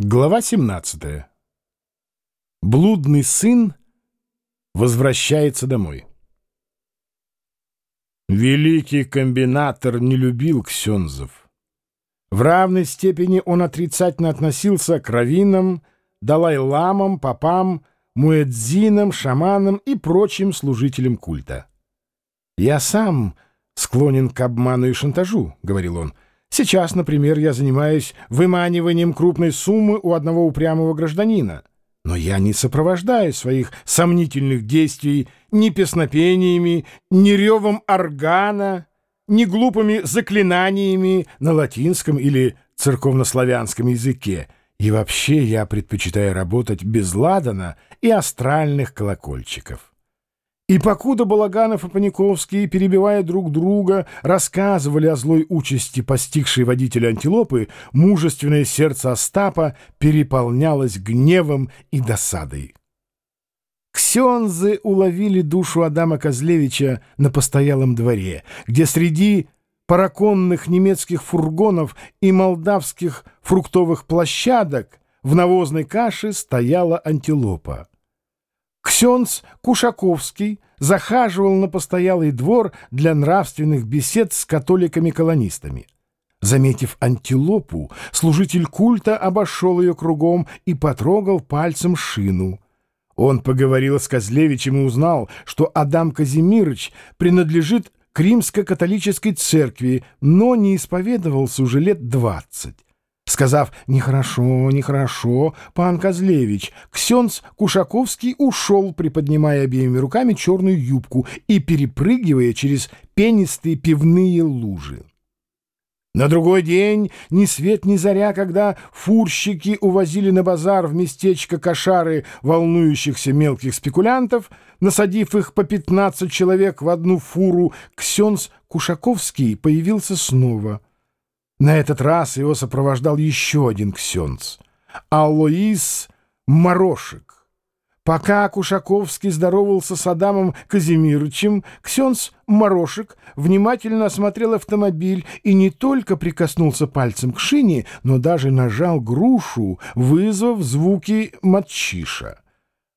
Глава 17. Блудный сын возвращается домой. Великий комбинатор не любил ксензов. В равной степени он отрицательно относился к раввинам, далай-ламам, попам, муэдзинам, шаманам и прочим служителям культа. «Я сам склонен к обману и шантажу», — говорил он, — Сейчас, например, я занимаюсь выманиванием крупной суммы у одного упрямого гражданина. Но я не сопровождаю своих сомнительных действий ни песнопениями, ни ревом органа, ни глупыми заклинаниями на латинском или церковнославянском языке. И вообще я предпочитаю работать без ладана и астральных колокольчиков. И покуда Балаганов и Паниковский, перебивая друг друга, рассказывали о злой участи постигшей водителя антилопы, мужественное сердце Остапа переполнялось гневом и досадой. Ксензы уловили душу Адама Козлевича на постоялом дворе, где среди параконных немецких фургонов и молдавских фруктовых площадок в навозной каше стояла антилопа. Ксенц Кушаковский захаживал на постоялый двор для нравственных бесед с католиками-колонистами. Заметив антилопу, служитель культа обошел ее кругом и потрогал пальцем шину. Он поговорил с Козлевичем и узнал, что Адам Казимирович принадлежит к римско-католической церкви, но не исповедовался уже лет двадцать. Сказав «Нехорошо, нехорошо, пан Козлевич», Ксенц Кушаковский ушел, приподнимая обеими руками черную юбку и перепрыгивая через пенистые пивные лужи. На другой день ни свет ни заря, когда фурщики увозили на базар в местечко кошары волнующихся мелких спекулянтов, насадив их по пятнадцать человек в одну фуру, Ксенц Кушаковский появился снова — на этот раз его сопровождал еще один ксенц — Алоис Морошек. Пока Кушаковский здоровался с Адамом Казимировичем, ксенц Морошек внимательно осмотрел автомобиль и не только прикоснулся пальцем к шине, но даже нажал грушу, вызвав звуки матчиша.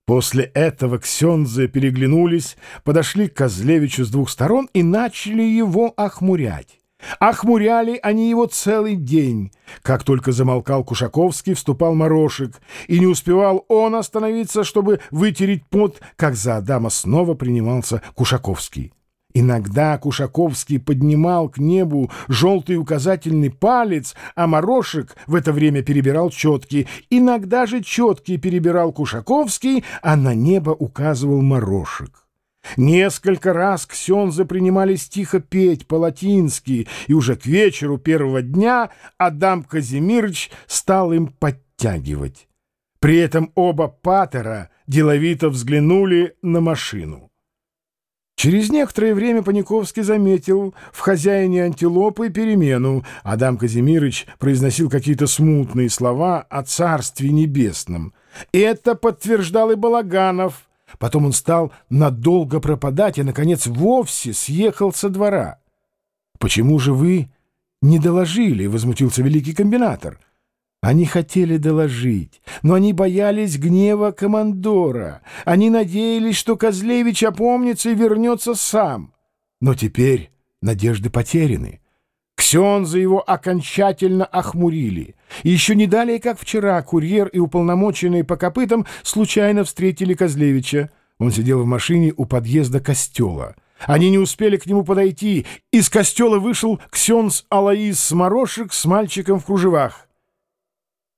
После этого ксензы переглянулись, подошли к Козлевичу с двух сторон и начали его охмурять. Охмуряли они его целый день. Как только замолкал Кушаковский, вступал Морошек, и не успевал он остановиться, чтобы вытереть пот, как за Адама снова принимался Кушаковский. Иногда Кушаковский поднимал к небу желтый указательный палец, а Морошек в это время перебирал четки. Иногда же четки перебирал Кушаковский, а на небо указывал Морошек. Несколько раз ксензы принимались тихо петь по-латински, и уже к вечеру первого дня Адам Казимирович стал им подтягивать. При этом оба патера деловито взглянули на машину. Через некоторое время Паниковский заметил в хозяине антилопы перемену. Адам Казимирович произносил какие-то смутные слова о Царстве Небесном. Это подтверждал и Балаганов — Потом он стал надолго пропадать и, наконец, вовсе съехал со двора. «Почему же вы не доложили?» — возмутился великий комбинатор. Они хотели доложить, но они боялись гнева командора. Они надеялись, что Козлевич опомнится и вернется сам. Но теперь надежды потеряны. Ксенза его окончательно охмурили. Еще не далее, как вчера, курьер и уполномоченные по копытам случайно встретили Козлевича. Он сидел в машине у подъезда костела. Они не успели к нему подойти. Из костела вышел Ксенз Алаис Сморошек с мальчиком в кружевах.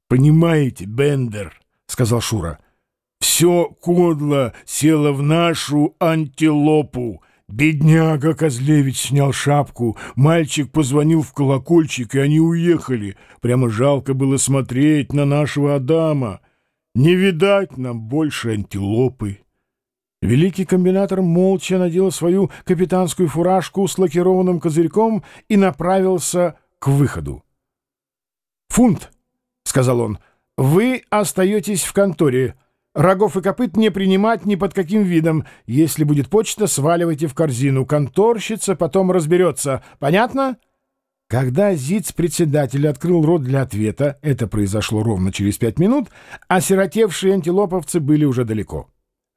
«Понимаете, Бендер», — сказал Шура, — «все кодло село в нашу антилопу». Бедняга Козлевич снял шапку, мальчик позвонил в колокольчик, и они уехали. Прямо жалко было смотреть на нашего Адама. Не видать нам больше антилопы. Великий комбинатор молча надел свою капитанскую фуражку с лакированным козырьком и направился к выходу. «Фунт», — сказал он, — «вы остаетесь в конторе». Рогов и копыт не принимать ни под каким видом. Если будет почта, сваливайте в корзину. Конторщица потом разберется. Понятно? Когда зиц-председатель открыл рот для ответа, это произошло ровно через пять минут, осиротевшие антилоповцы были уже далеко.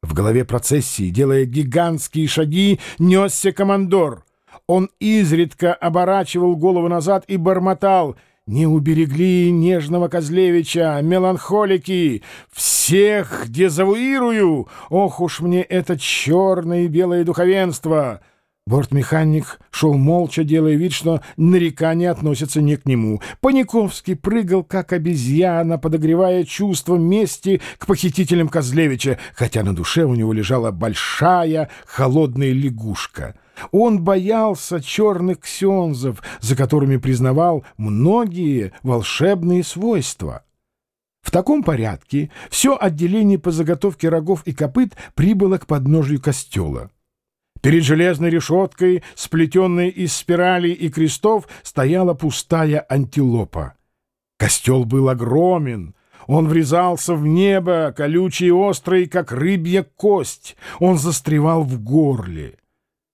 В голове процессии, делая гигантские шаги, несся командор. Он изредка оборачивал голову назад и бормотал «Не уберегли нежного Козлевича, меланхолики! Всех дезавуирую! Ох уж мне это черное и белое духовенство!» Бортмеханик шел молча, делая вид, что нарекания относятся не к нему. Паниковский прыгал, как обезьяна, подогревая чувство мести к похитителям Козлевича, хотя на душе у него лежала большая холодная лягушка. Он боялся черных ксензов, за которыми признавал многие волшебные свойства. В таком порядке все отделение по заготовке рогов и копыт прибыло к подножию костела. Перед железной решеткой, сплетенной из спиралей и крестов, стояла пустая антилопа. Костел был огромен. Он врезался в небо, колючий и острый, как рыбья кость. Он застревал в горле.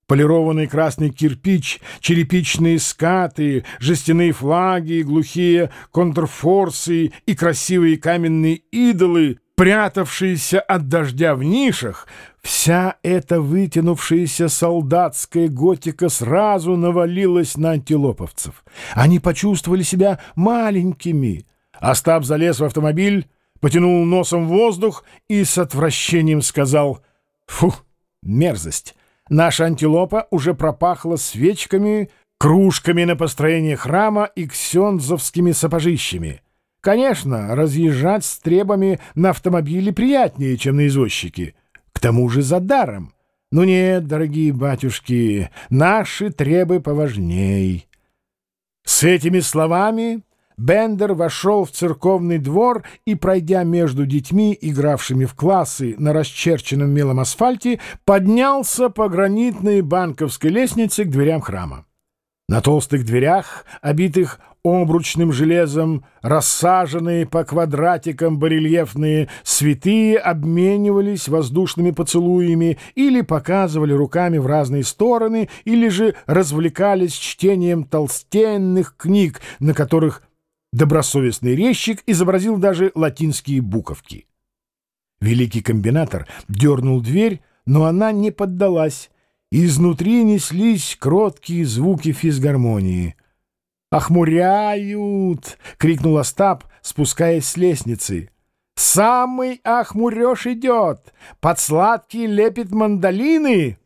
Полированный красный кирпич, черепичные скаты, жестяные флаги, глухие контрфорсы и красивые каменные идолы прятавшиеся от дождя в нишах, вся эта вытянувшаяся солдатская готика сразу навалилась на антилоповцев. Они почувствовали себя маленькими. Остап залез в автомобиль, потянул носом воздух и с отвращением сказал «Фу, мерзость! Наша антилопа уже пропахла свечками, кружками на построение храма и ксензовскими сапожищами». Конечно, разъезжать с требами на автомобиле приятнее, чем на извозчике. К тому же за даром. Ну нет, дорогие батюшки, наши требы поважней. С этими словами Бендер вошел в церковный двор и, пройдя между детьми, игравшими в классы на расчерченном мелом асфальте, поднялся по гранитной банковской лестнице к дверям храма. На толстых дверях, обитых обручным железом, рассаженные по квадратикам барельефные святые обменивались воздушными поцелуями или показывали руками в разные стороны, или же развлекались чтением толстенных книг, на которых добросовестный резчик изобразил даже латинские буковки. Великий комбинатор дернул дверь, но она не поддалась. Изнутри неслись кроткие звуки физгармонии — «Охмуряют!» — крикнул Остап, спускаясь с лестницы. «Самый охмуреж идет! Под сладкий лепит мандолины!»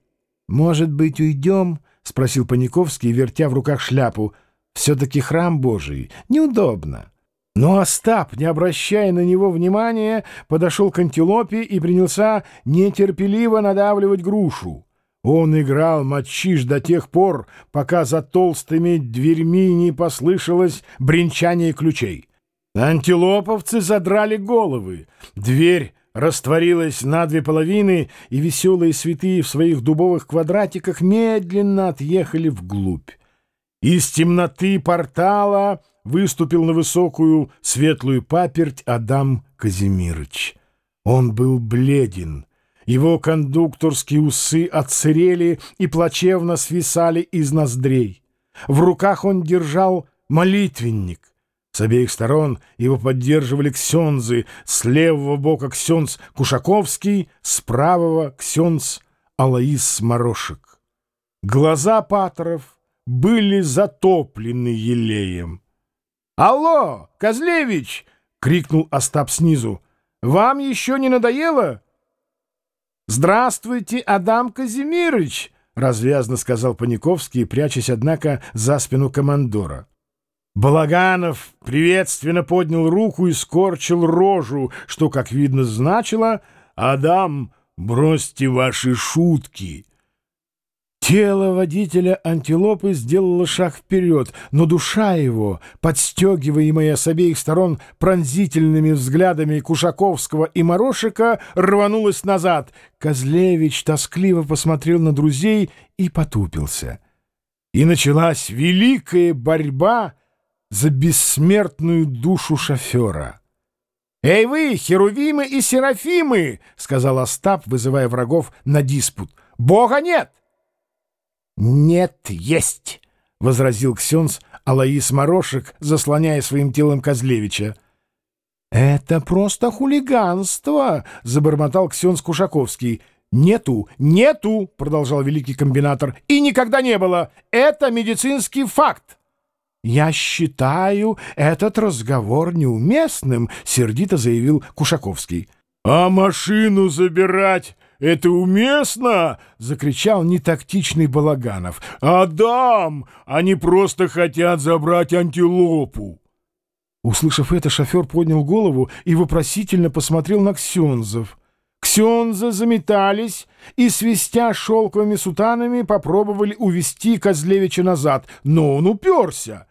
«Может быть, уйдем?» — спросил Паниковский, вертя в руках шляпу. «Все-таки храм Божий. Неудобно». Но Остап, не обращая на него внимания, подошел к антилопе и принялся нетерпеливо надавливать грушу. Он играл мочиш до тех пор, пока за толстыми дверьми не послышалось бренчание ключей. Антилоповцы задрали головы. Дверь растворилась на две половины, и веселые святые в своих дубовых квадратиках медленно отъехали вглубь. Из темноты портала выступил на высокую светлую паперть Адам Казимирыч. Он был бледен, его кондукторские усы отсырели и плачевно свисали из ноздрей. В руках он держал молитвенник. С обеих сторон его поддерживали ксензы, с левого бока ксенз Кушаковский, с правого ксенз Алаис Морошек. Глаза патеров были затоплены елеем. «Алло, Козлевич!» — крикнул Остап снизу. «Вам еще не надоело?» «Здравствуйте, Адам Казимирович!» — развязно сказал Паниковский, прячась, однако, за спину командора. Балаганов приветственно поднял руку и скорчил рожу, что, как видно, значило «Адам, бросьте ваши шутки!» Тело водителя антилопы сделало шаг вперед, но душа его, подстегиваемая с обеих сторон пронзительными взглядами Кушаковского и Морошика, рванулась назад. Козлевич тоскливо посмотрел на друзей и потупился. И началась великая борьба за бессмертную душу шофера. «Эй вы, херувимы и серафимы!» — сказал Остап, вызывая врагов на диспут. «Бога нет!» «Нет, есть!» — возразил Ксенс Алаис Морошек, заслоняя своим телом Козлевича. «Это просто хулиганство!» — забормотал Ксен Скушаковский. «Нету, нету!» — продолжал великий комбинатор. «И никогда не было! Это медицинский факт!» «Я считаю этот разговор неуместным», — сердито заявил Кушаковский. «А машину забирать это уместно?» — закричал нетактичный Балаганов. «Адам! Они просто хотят забрать антилопу!» Услышав это, шофер поднял голову и вопросительно посмотрел на Ксензов. Ксензы заметались и, свистя шелковыми сутанами, попробовали увести Козлевича назад, но он уперся.